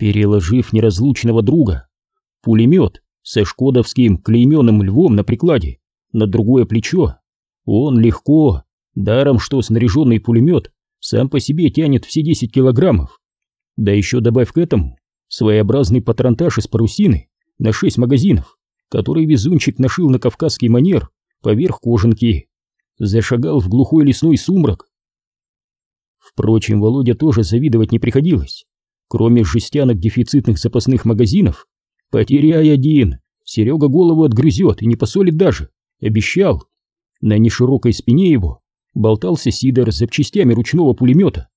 переложив неразлучного друга, пулемет со шкодовским клейменным львом на прикладе на другое плечо, он легко, даром что снаряженный пулемет сам по себе тянет все 10 килограммов. Да еще добавь к этому своеобразный патронтаж из парусины на 6 магазинов, который везунчик нашил на кавказский манер поверх кожанки. Зашагал в глухой лесной сумрак. Впрочем, Володя тоже завидовать не приходилось. Кроме жестянок дефицитных запасных магазинов, потеряй один, Серега голову отгрызет и не посолит даже, обещал. На неширокой спине его болтался сидор с запчастями ручного пулемета,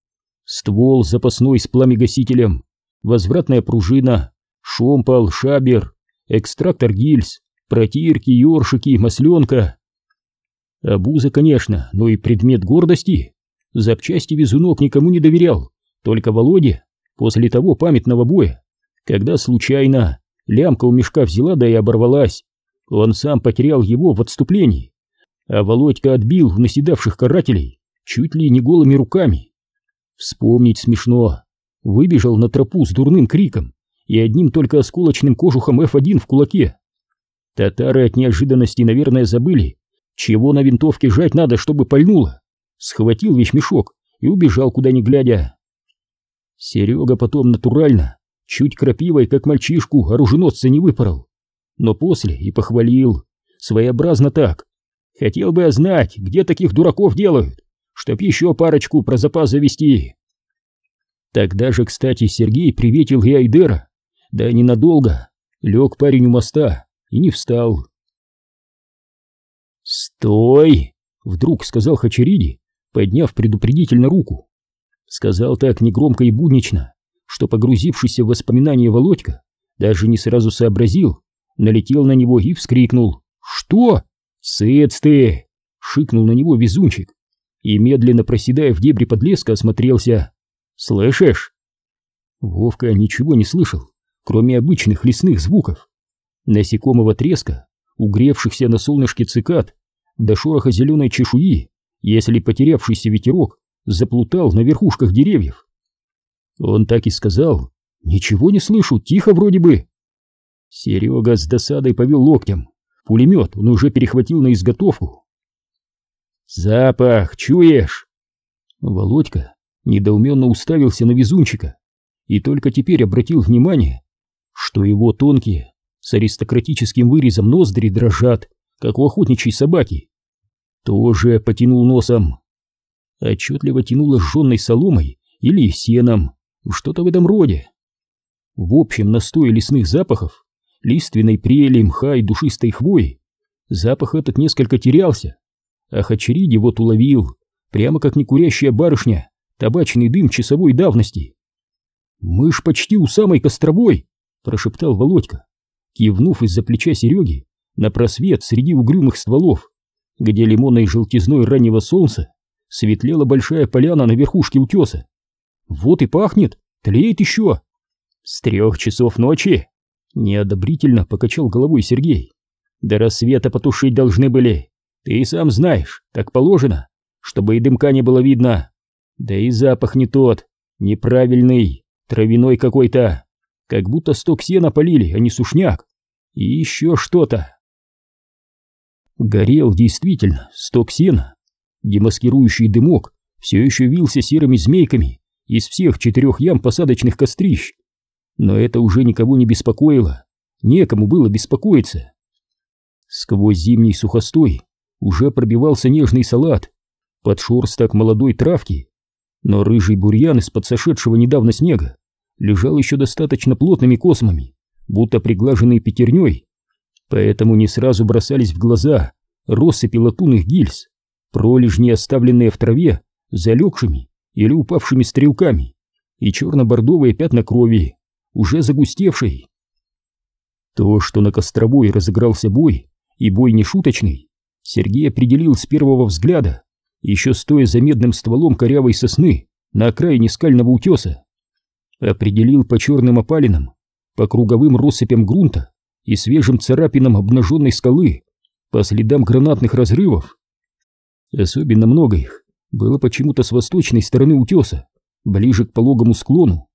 ствол запасной с пламегасителем, возвратная пружина, шомпол, шабер, экстрактор гильз, протирки, ёршики, масленка. Абуза, конечно, но и предмет гордости. Запчасти везунок никому не доверял, только Володе, после того памятного боя, когда случайно лямка у мешка взяла да и оборвалась. Он сам потерял его в отступлении, а Володька отбил в наседавших карателей чуть ли не голыми руками. Вспомнить смешно. Выбежал на тропу с дурным криком и одним только осколочным кожухом F1 в кулаке. Татары от неожиданности, наверное, забыли, чего на винтовке жать надо, чтобы пальнуло. Схватил вещмешок и убежал, куда ни глядя. Серега потом натурально, чуть крапивой, как мальчишку, оруженосца не выпорол. Но после и похвалил, своеобразно так. Хотел бы я знать, где таких дураков делают, чтоб еще парочку про запас завести. Тогда же, кстати, Сергей приветил и Айдера. Да ненадолго. Лег парень у моста и не встал. «Стой!» — вдруг сказал Хачериди, подняв предупредительно руку. Сказал так негромко и буднично, что погрузившийся в воспоминания Володька даже не сразу сообразил, налетел на него и вскрикнул. «Что? Сыц ты!» — шикнул на него везунчик и, медленно проседая в дебри подлеска, осмотрелся. «Слышишь?» Вовка ничего не слышал, кроме обычных лесных звуков. Насекомого треска, угревшихся на солнышке цикад, до шороха зеленой чешуи, если потерявшийся ветерок заплутал на верхушках деревьев. Он так и сказал, «Ничего не слышу, тихо вроде бы». Серега с досадой повел локтем. Пулемет он уже перехватил на изготовку. «Запах, чуешь?» Володька недоуменно уставился на везунчика и только теперь обратил внимание, что его тонкие, с аристократическим вырезом ноздри дрожат, как у охотничьей собаки. Тоже потянул носом. Отчетливо тянуло жженной соломой или сеном, что-то в этом роде. В общем, настой лесных запахов, лиственной прели, мха и душистой хвои, запах этот несколько терялся, а Хачериди вот уловил, прямо как некурящая барышня, табачный дым часовой давности. «Мы ж почти у самой Костровой!» — прошептал Володька, кивнув из-за плеча Сереги на просвет среди угрюмых стволов, где лимонной желтизной раннего солнца светлела большая поляна на верхушке утеса. «Вот и пахнет! Тлеет еще!» «С трех часов ночи!» — неодобрительно покачал головой Сергей. «До рассвета потушить должны были. Ты и сам знаешь, так положено, чтобы и дымка не было видно. Да и запах не тот, неправильный, травяной какой-то, как будто сток сена полили, а не сушняк. И еще что-то. Горел действительно сток сена. Демаскирующий дымок все еще вился серыми змейками из всех четырех ям посадочных кострищ. Но это уже никого не беспокоило, некому было беспокоиться. Сквозь зимний сухостой уже пробивался нежный салат, под шорсток молодой травки, но рыжий бурьян из-под сошедшего недавно снега лежал еще достаточно плотными космами, будто приглаженный пятерней, поэтому не сразу бросались в глаза россыпи латунных гильз, пролежни, оставленные в траве, залегшими или упавшими стрелками, и черно-бордовые пятна крови, уже загустевшей. То, что на Костровой разыгрался бой, и бой не шуточный, Сергей определил с первого взгляда, еще стоя за медным стволом корявой сосны на окраине скального утеса. Определил по черным опалинам, по круговым россыпям грунта и свежим царапинам обнаженной скалы, по следам гранатных разрывов. Особенно много их было почему-то с восточной стороны утеса, ближе к пологому склону.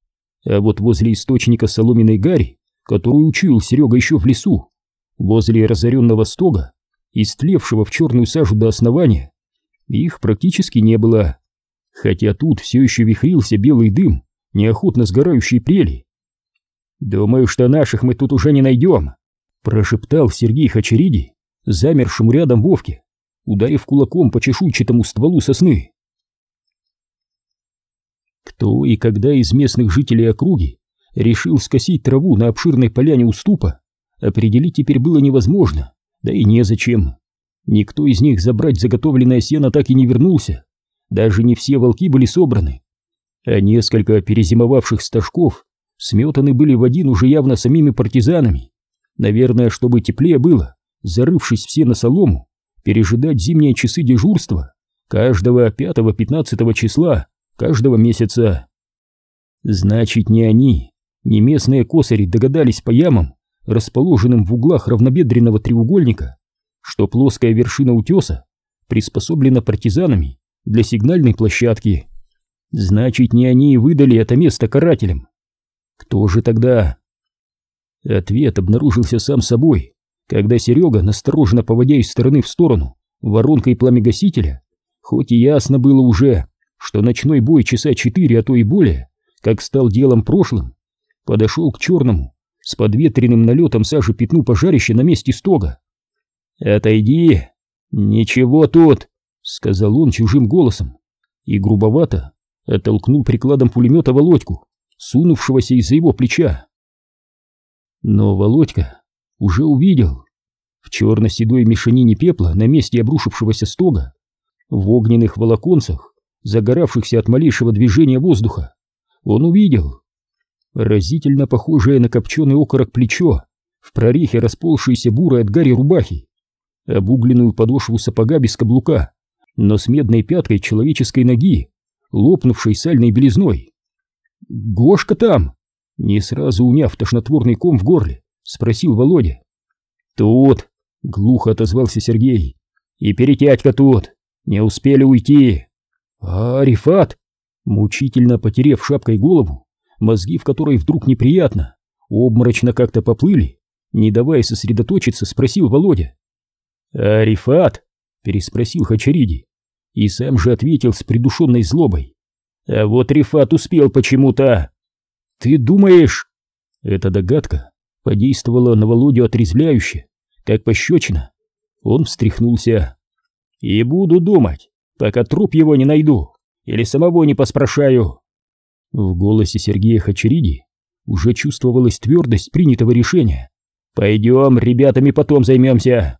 а вот возле источника соломенной гари, которую учуял Серега еще в лесу, возле разоренного стога, истлевшего в черную сажу до основания, их практически не было, хотя тут все еще вихрился белый дым, неохотно сгорающий прели. «Думаю, что наших мы тут уже не найдем», — прошептал Сергей Хачериди, замершему рядом Вовке, ударив кулаком по чешуйчатому стволу сосны. Кто и когда из местных жителей округи решил скосить траву на обширной поляне уступа, определить теперь было невозможно, да и незачем. Никто из них забрать заготовленное сено так и не вернулся, даже не все волки были собраны, а несколько перезимовавших стажков сметаны были в один уже явно самими партизанами. Наверное, чтобы теплее было, зарывшись все на солому, пережидать зимние часы дежурства каждого 5-15 числа каждого месяца. Значит, не они, не местные косари догадались по ямам, расположенным в углах равнобедренного треугольника, что плоская вершина утеса приспособлена партизанами для сигнальной площадки. Значит, не они выдали это место карателям. Кто же тогда? Ответ обнаружился сам собой, когда Серега, настороженно поводя из стороны в сторону воронкой пламегасителя, хоть и ясно было уже, что ночной бой часа четыре, а то и более, как стал делом прошлым, подошел к черному, с подветренным налетом сажи пятну пожарища на месте стога. «Отойди! Ничего тут!» — сказал он чужим голосом и грубовато оттолкнул прикладом пулемета Володьку, сунувшегося из-за его плеча. Но Володька уже увидел. В черно-седой мешанине пепла на месте обрушившегося стога, в огненных волоконцах, загоравшихся от малейшего движения воздуха, он увидел разительно похожее на копченый окорок плечо, в прорехе расползшейся бурой от гари рубахи, обугленную подошву сапога без каблука, но с медной пяткой человеческой ноги, лопнувшей сальной белизной. «Гошка там!» Не сразу уняв тошнотворный ком в горле, спросил Володя. «Тут!» — глухо отозвался Сергей. «И перетятька тут! Не успели уйти!» «А Арифат?» Мучительно потерев шапкой голову, мозги в которой вдруг неприятно, обморочно как-то поплыли, не давая сосредоточиться, спросил Володя. «Арифат?» — переспросил Хачариди, и сам же ответил с придушенной злобой. «А вот Рифат успел почему-то!» «Ты думаешь...» Эта догадка подействовала на Володю отрезвляюще, как пощечина. Он встряхнулся. «И буду думать, пока труп его не найду, или самого не поспрашаю». В голосе Сергея Хачериди уже чувствовалась твердость принятого решения. «Пойдем, ребятами потом займемся».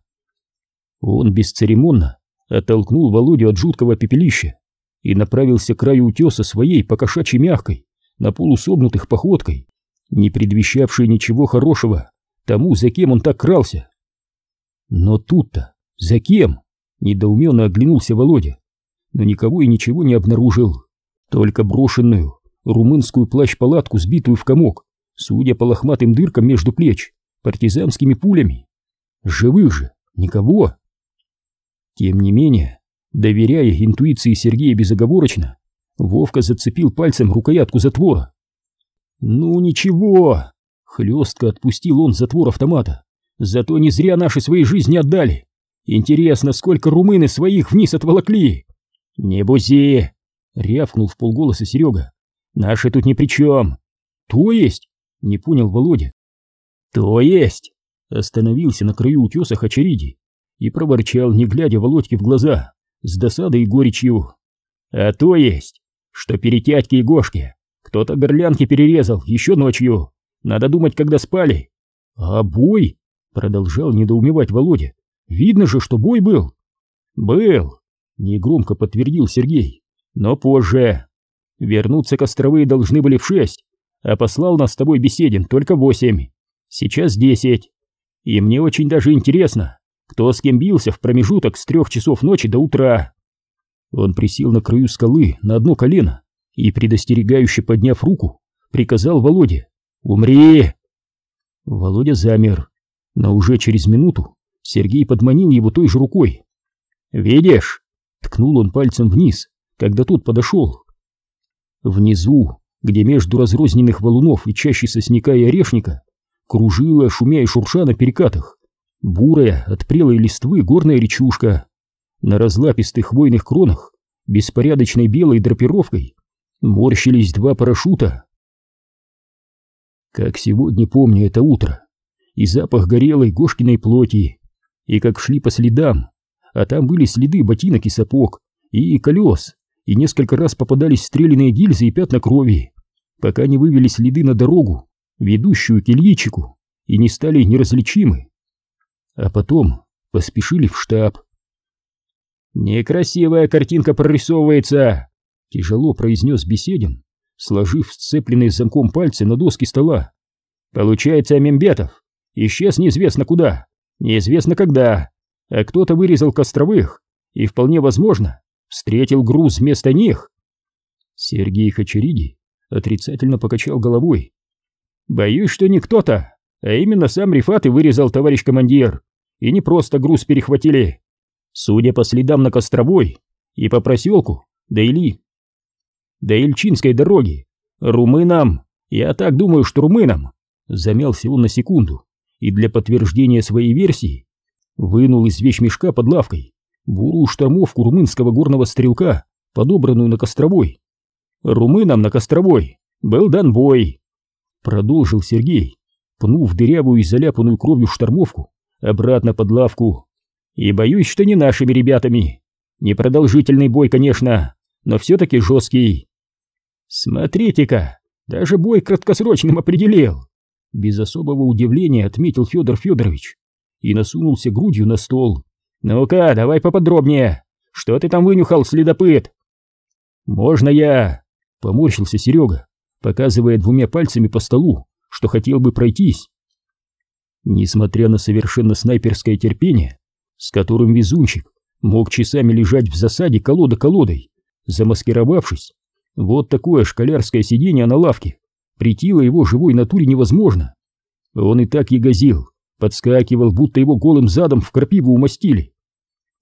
Он бесцеремонно оттолкнул Володю от жуткого пепелища и направился к краю утеса своей покошачьей мягкой, на полусогнутых походкой, не предвещавшей ничего хорошего тому, за кем он так крался. Но тут-то, за кем? Недоуменно оглянулся Володя, но никого и ничего не обнаружил, только брошенную румынскую плащ-палатку, сбитую в комок, судя по лохматым дыркам между плеч, партизанскими пулями. Живых же никого. Тем не менее, доверяя интуиции Сергея безоговорочно, Вовка зацепил пальцем рукоятку затвора. «Ну ничего!» — хлестко отпустил он затвор автомата. «Зато не зря наши свои жизни отдали. Интересно, сколько румыны своих вниз отволокли!» «Не бузи!» — рявкнул в полголоса Серега. «Наши тут ни при чем!» «То есть?» — не понял Володя. «То есть!» — остановился на краю утеса Хачариди и проворчал, не глядя Володьке в глаза, с досадой и горечью. «А то есть, что перетятьки и Гошки кто-то горлянки перерезал еще ночью. Надо думать, когда спали. А бой? Продолжал недоумевать Володя. Видно же, что бой был. Был, негромко подтвердил Сергей. Но позже. Вернуться к островы должны были в шесть, а послал нас с тобой Беседин только восемь. Сейчас десять. И мне очень даже интересно, кто с кем бился в промежуток с трех часов ночи до утра. Он присел на краю скалы на одно колено и, предостерегающе подняв руку, приказал Володе «Умри!». Володя замер, но уже через минуту Сергей подманил его той же рукой. «Видишь?» — ткнул он пальцем вниз, когда тот подошел. Внизу, где между разрозненных валунов и чаще сосняка и орешника кружила, шумя и шурша на перекатах, бурая от прелой листвы горная речушка. На разлапистых хвойных кронах, беспорядочной белой драпировкой, морщились два парашюта. Как сегодня помню это утро, и запах горелой Гошкиной плоти, и как шли по следам, а там были следы ботинок и сапог, и колес, и несколько раз попадались стрелянные гильзы и пятна крови, пока не вывели следы на дорогу, ведущую к Ильичику, и не стали неразличимы. А потом поспешили в штаб. «Некрасивая картинка прорисовывается!» — тяжело произнес Беседин, сложив сцепленные замком пальцы на доске стола. «Получается, Амембетов исчез неизвестно куда, неизвестно когда, а кто-то вырезал Костровых и, вполне возможно, встретил груз вместо них». Сергей Хачериди отрицательно покачал головой. «Боюсь, что не кто-то, а именно сам Рифат и вырезал товарищ командир, и не просто груз перехватили. Судя по следам на Костровой и по проселку до Или, до Ильчинской дороги, румынам, я так думаю, что румынам, замялся он на секунду и для подтверждения своей версии вынул из вещмешка под лавкой бурую штормовку румынского горного стрелка, подобранную на Костровой. Румынам на Костровой был дан бой. Продолжил Сергей, пнув дырявую и заляпанную кровью штормовку обратно под лавку. И боюсь, что не нашими ребятами. Непродолжительный бой, конечно, но все-таки жесткий. Смотрите-ка, даже бой краткосрочным определил. Без особого удивления отметил Федор Федорович и насунулся грудью на стол. «Ну-ка, давай поподробнее. Что ты там вынюхал, следопыт?» «Можно я?» — поморщился Серега, показывая двумя пальцами по столу, что хотел бы пройтись. Несмотря на совершенно снайперское терпение, с которым везунчик мог часами лежать в засаде колода колодой, замаскировавшись, вот такое шкалярское сидение на лавке притило его живой натуре невозможно. Он и так ягозил, подскакивал, будто его голым задом в крапиву умастили.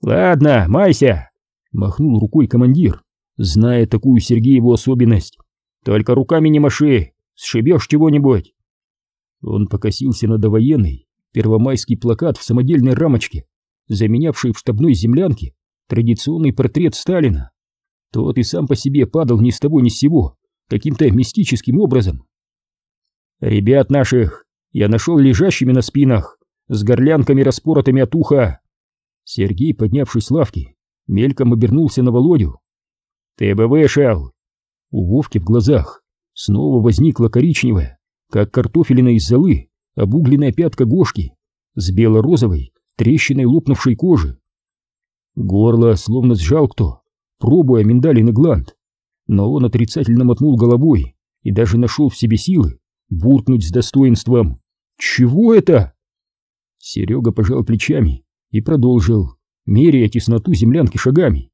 «Ладно, майся!» — махнул рукой командир, зная такую Сергееву особенность. «Только руками не маши, сшибешь чего-нибудь!» Он покосился на довоенный первомайский плакат в самодельной рамочке, заменявший в штабной землянке традиционный портрет Сталина. Тот и сам по себе падал ни с того ни с сего, каким-то мистическим образом. Ребят наших я нашел лежащими на спинах, с горлянками распоротыми от уха. Сергей, поднявшись с лавки, мельком обернулся на Володю. «Ты бы вышел!» У Вовки в глазах снова возникла коричневая, как картофелина из золы, обугленная пятка Гошки с бело-розовой трещиной лопнувшей кожи. Горло словно сжал кто, пробуя миндалин и гланд, но он отрицательно мотнул головой и даже нашел в себе силы буркнуть с достоинством. «Чего это?» Серега пожал плечами и продолжил, меряя тесноту землянки шагами.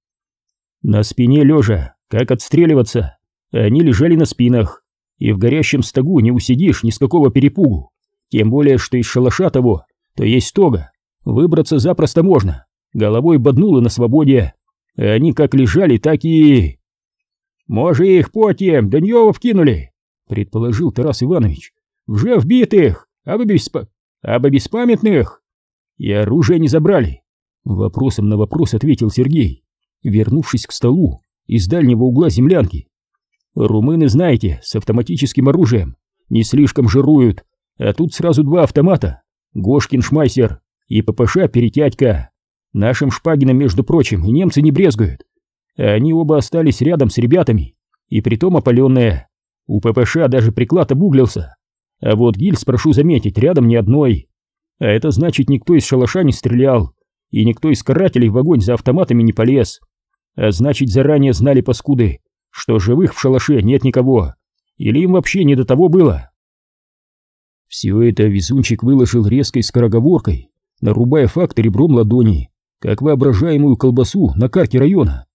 На спине лежа, как отстреливаться, они лежали на спинах, и в горящем стогу не усидишь ни с какого перепугу, тем более, что из шалаша того, то есть тога, выбраться запросто можно, головой боднуло на свободе, а они как лежали, так и... «Может, их потем Даньева вкинули?» — предположил Тарас Иванович. «Вже вбитых, а бы, беспа... а бы беспамятных!» «И оружие не забрали!» Вопросом на вопрос ответил Сергей, вернувшись к столу из дальнего угла землянки. Румыны, знаете, с автоматическим оружием не слишком жируют, а тут сразу два автомата. Гошкин Шмайсер и ППШ Перетятька. Нашим Шпагиным, между прочим, и немцы не брезгуют. Они оба остались рядом с ребятами, и притом опаленные. У ППШ даже приклад обуглился. А вот гильз, прошу заметить, рядом ни одной. А это значит, никто из шалаша не стрелял, и никто из карателей в огонь за автоматами не полез. А значит, заранее знали паскуды, что живых в шалаше нет никого, или им вообще не до того было. Все это везунчик выложил резкой скороговоркой, нарубая факт ребром ладони, как воображаемую колбасу на карте района.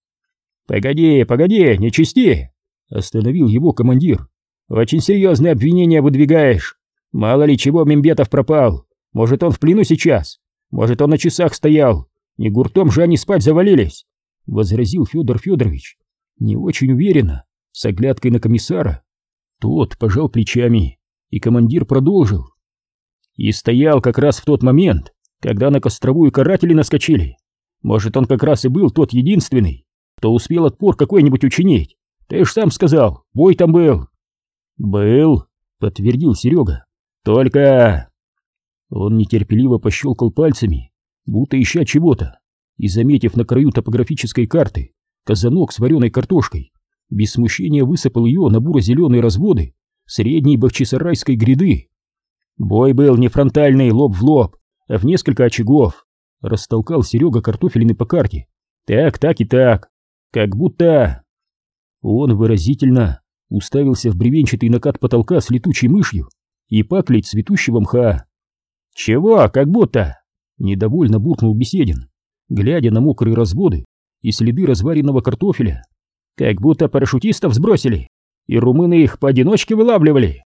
«Погоди, погоди, не чисти!» — остановил его командир. «Очень серьезные обвинения выдвигаешь. Мало ли чего Мембетов пропал. Может, он в плену сейчас? Может, он на часах стоял? Не гуртом же они спать завалились!» — возразил Федор Федорович не очень уверенно, с оглядкой на комиссара. Тот пожал плечами, и командир продолжил. И стоял как раз в тот момент, когда на костровую каратели наскочили. Может, он как раз и был тот единственный, кто успел отпор какой-нибудь учинить. Ты ж сам сказал, бой там был. Был, подтвердил Серега. Только... Он нетерпеливо пощелкал пальцами, будто ища чего-то, и, заметив на краю топографической карты казанок с вареной картошкой, без смущения высыпал ее на буро-зеленые разводы средней бахчисарайской гряды. Бой был не фронтальный, лоб в лоб, а в несколько очагов. Растолкал Серега картофелины по карте. Так, так и так. Как будто... Он выразительно уставился в бревенчатый накат потолка с летучей мышью и паклей цветущего мха. «Чего, как будто?» — недовольно буркнул Беседин, глядя на мокрые разводы и следы разваренного картофеля. «Как будто парашютистов сбросили, и румыны их поодиночке вылавливали».